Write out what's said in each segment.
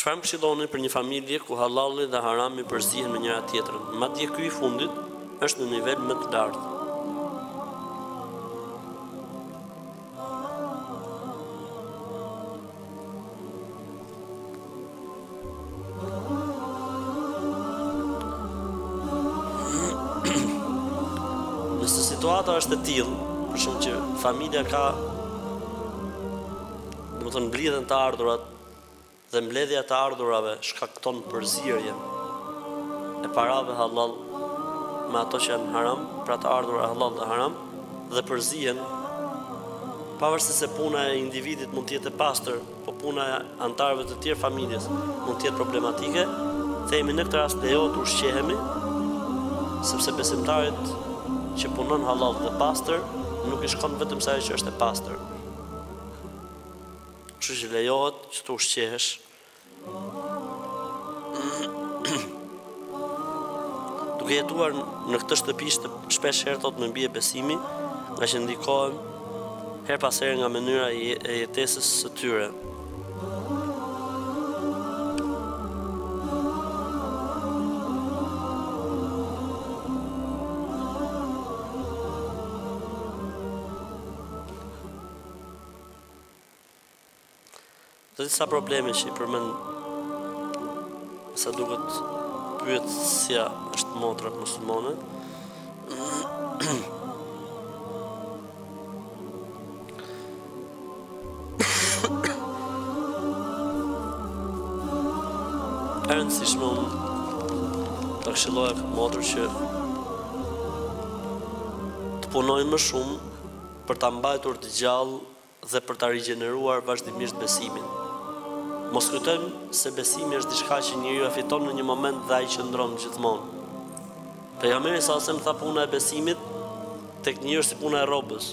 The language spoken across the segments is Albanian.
Çfarë më këshilloni për një familje ku hallalli dhe harami përzihen me njëra-tjetrën, madje ky i fundit është në nivel më të lartë. Nëse situata është e tillë, për shkak që familja ka domethënë mblidhen të ardhurat dhe mbledhja e të ardhurave shkakton përzierjen e parave hallall me ato që janë haram, pra të ardhura hallall dhe haram, dhe përzihen, pavarësisht se puna e individit mund të jetë e pastër, po puna e anëtarëve të tjerë familjes mund të jetë problematike, themi në këtë rast lejohet të ushqehemi, sepse besimtarit që punon hallall dhe pastër nuk i shkon vetëm se ajo që është e pastër. Kështu që lejohet që të ushqehesh. Duke jetuar në këtë shtëpi shpeshherë thotë më bie besimi, ngaqë ndikohem herë pas here nga mënyra e jetesës së tyre. Dhe disa probleme që i përmend siç duket pyetësja është motër muslimane. E rëndësishme unë do ta këshilloja këtë motër që të punojë më shumë për ta mbajtur të gjallë dhe për ta rigjeneruar vazhdimisht besimin. Mos të kujtojmë se besimi është diçka që njeriu e fiton në një moment dhe ai qëndron gjithmonë. Pejgamberi alejhi selam tha puna e besimit tek njeriu është si puna e rrobës.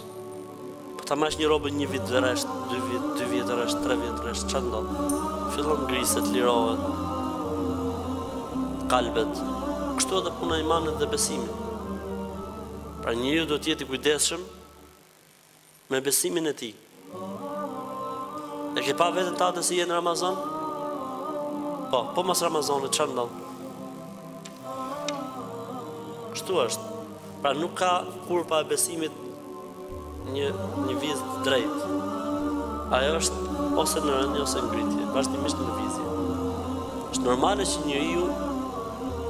Po ta mbash një rrobë një vit rresht, dy vit, dy vjet rresht, tre vjet rresht, çfarë ndodh? Fillon griset, lirohet. Kalbet. Kështu edhe puna e imanit dhe besimit. Pra njeriu duhet të jetë i kujdesshëm Me besimin e tij. E ke pa veten tënde si je në Ramazan? Po, po mas Ramazanit, çfarë ndodh? Kështu është. Pra nuk ka kurba e besimit një, një vizë të drejtë. Ajo është ose në rënie, ose në ngritje, vazhdimisht në lëvizje. është normale që njeriu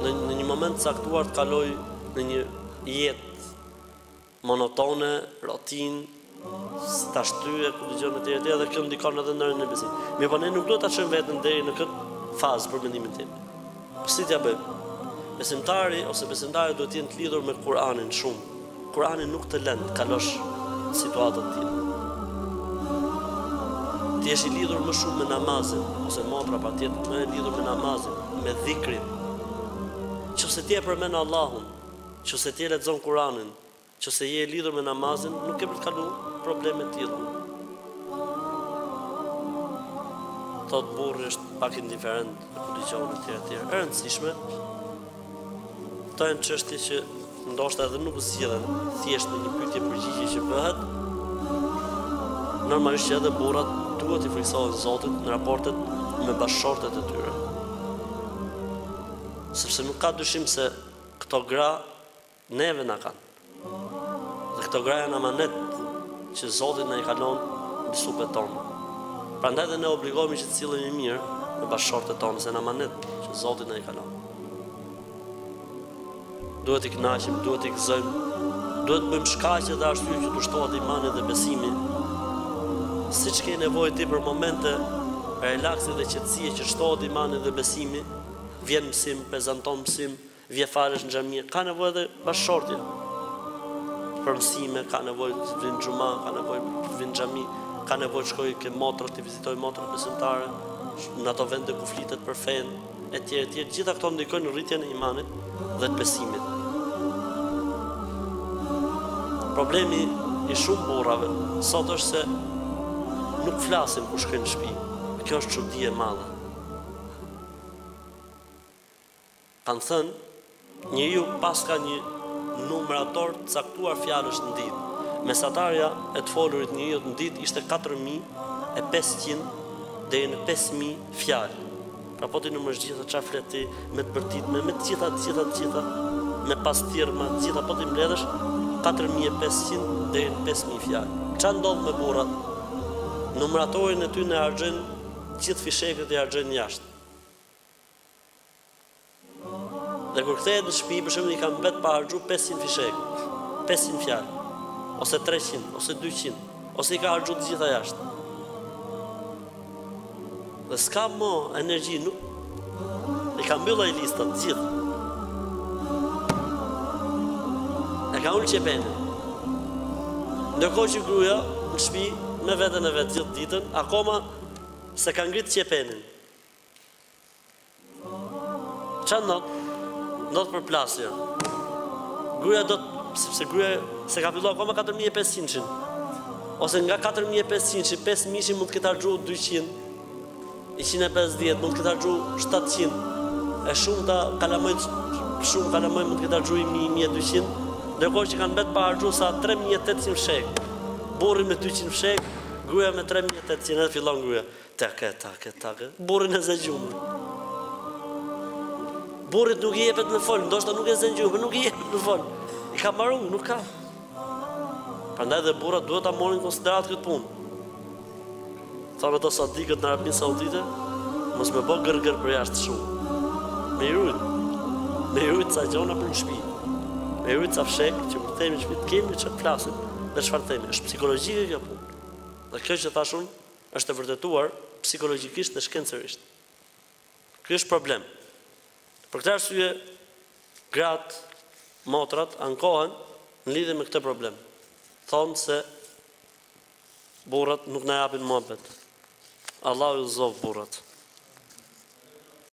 në, në një moment të caktuar të kalojë në një jetë Monotone, rutinë, s'ta shtyje kur dëgjon etj etj dhe kjo ndikon edhe në rënien e besimit. Mirëpo ne nuk duhet ta çojmë veten deri në këtë fazë për mendimin tim. Po si t'ja bëjmë? Besimtari ose besimtarët duhet të jenë të lidhur me Kur'anin shumë. Kur'ani nuk të lën të kalosh situata të tilla. Të jesh i lidhur më shumë me namazin ose motra pra të jetë më e lidhur me namazin, me dhikrin. Nëse ti e përmend Allahun, Qëse ti e lexon Kuranin, qëse je e lidhur me namazin, nuk ke për të kalu probleme të tilla. Thotë burri është pak indiferent nuk dëgjon etj etj. E rëndësishme këto janë çështje që ndoshta edhe nuk zgjidhen thjesht me një pyetje përgjigje që bëhet. Normalisht edhe burrat duhet t'i frikësohen Zotit në raportet me bashkëshortet e tyre. Sepse nuk ka dyshim se Këto gra neve na kanë. Dhe këto gra janë amanet që Zoti na i ka lënë mbi supet tona. Prandaj dhe ne obligohemi që të sillemi mirë me bashkëshortet tonë, se janë amanet që Zoti na i ka lënë. Duhet t'i kënaqim, duhet t'i gëzojmë, duhet të bëjmë shkaqe dhe arsye që të shtohet imani dhe besimi. Siç ke nevojë ti për momente relaksi dhe qetësie që të shtohet imani dhe besimi, vjen mësim, prezanton mësim, vjen falesh në xhami, ka nevojë edhe bashkëshortja. Për mësime ka nevojë të vijë në xhuma, ka nevojë të vijë në xhami, ka nevojë të shkojë ke motrat, të vizitojë motrat besimtare në ato vende ku flitet për fenë, etj etj. Gjitha këto ndikojnë në rritjen e imanit dhe të besimit. Problemi i shumë burrave sot është se nuk flasin kur shkojnë në shtëpi. Kjo është çudi e madhe. Kanë thënë, njeriu paska një numrator të caktuar fjalësh në ditë. Mesatarja e të folurit të njeriut në ditë ishte katër mijë e pesëqind deri në pesë mijë fjalë. Pra po t'i numërosh gjitha çfarë flet ti me të bërtitme, me të gjitha, të gjitha, të gjitha, me pasthirrma, të gjitha po t'i mbledhësh katër mijë e pesëqind deri në pesë mijë fjalë. Çfarë ndodh me burrat? Numratorin e tyne e harxhojnë Gjithë fishekët i harxhojnë jashtë. Dhe kur kthehet në shtëpi, për shembull, i kanë mbet pa harxhu 500 fishekë. 500 fjalë ose 300 ose 200 ose i ka harxhu të gjitha jashtë. Dhe s'ka më energji, nuk I ka mbyllë ai listën të gjithë. E ka ulë qepenin. Ndërkohë që gruja në shtëpi me veten e vet gjithë ditën, akoma s'e ka ngrit qepenin. Ça ndodh? Ndodh përplasje. Gruaja do sepse gruaja s'e ka filluar akoma 4500-shin. Ose nga 4500-shi, 5000-shi mund të ketë harxhuar 200. Njëqind e pesëdhjetë mund të ketë harxhu shtatëqind e shumta ka kalamoj shumë kalamoj mund të ketë harxhu një mijë e dyqind ndërkohë që kanë mbet pa harxhu sa tre mijë e tetëqind fshek burri me dyqind fshek gruaja me tre mijë e tetëqind edhe fillon gruaja tak tak tak burrin e zë gjumi burrit nuk i jepet me fol ndoshta nuk e zë gjumi nuk i jepet me fol i ka maru nuk ka Prandaj dhe burrat duhet ta morin n'konsideratë këtë punë. Thonë ato sauditët në Arabinë Saudite, mos me bë gër gër përjashtë shumë. Me i rujtë, me i rujtë sa gjona për në shpi, me i rujtë sa fshekë që kur t'jemi në shpi, të kemi çfarë t'flasim dhe çfarë t'themi, është psikologjike kjo punë. Dhe kjo që thash un është e vërtetuar psikologjikisht dhe shkencërisht. Ky është problem. Për këtë arsye gratë, motrat ankohen në lidhje me këtë problem. Thonë se burrat nuk na japin muhabet. Allahu i udhëzoftë burrat.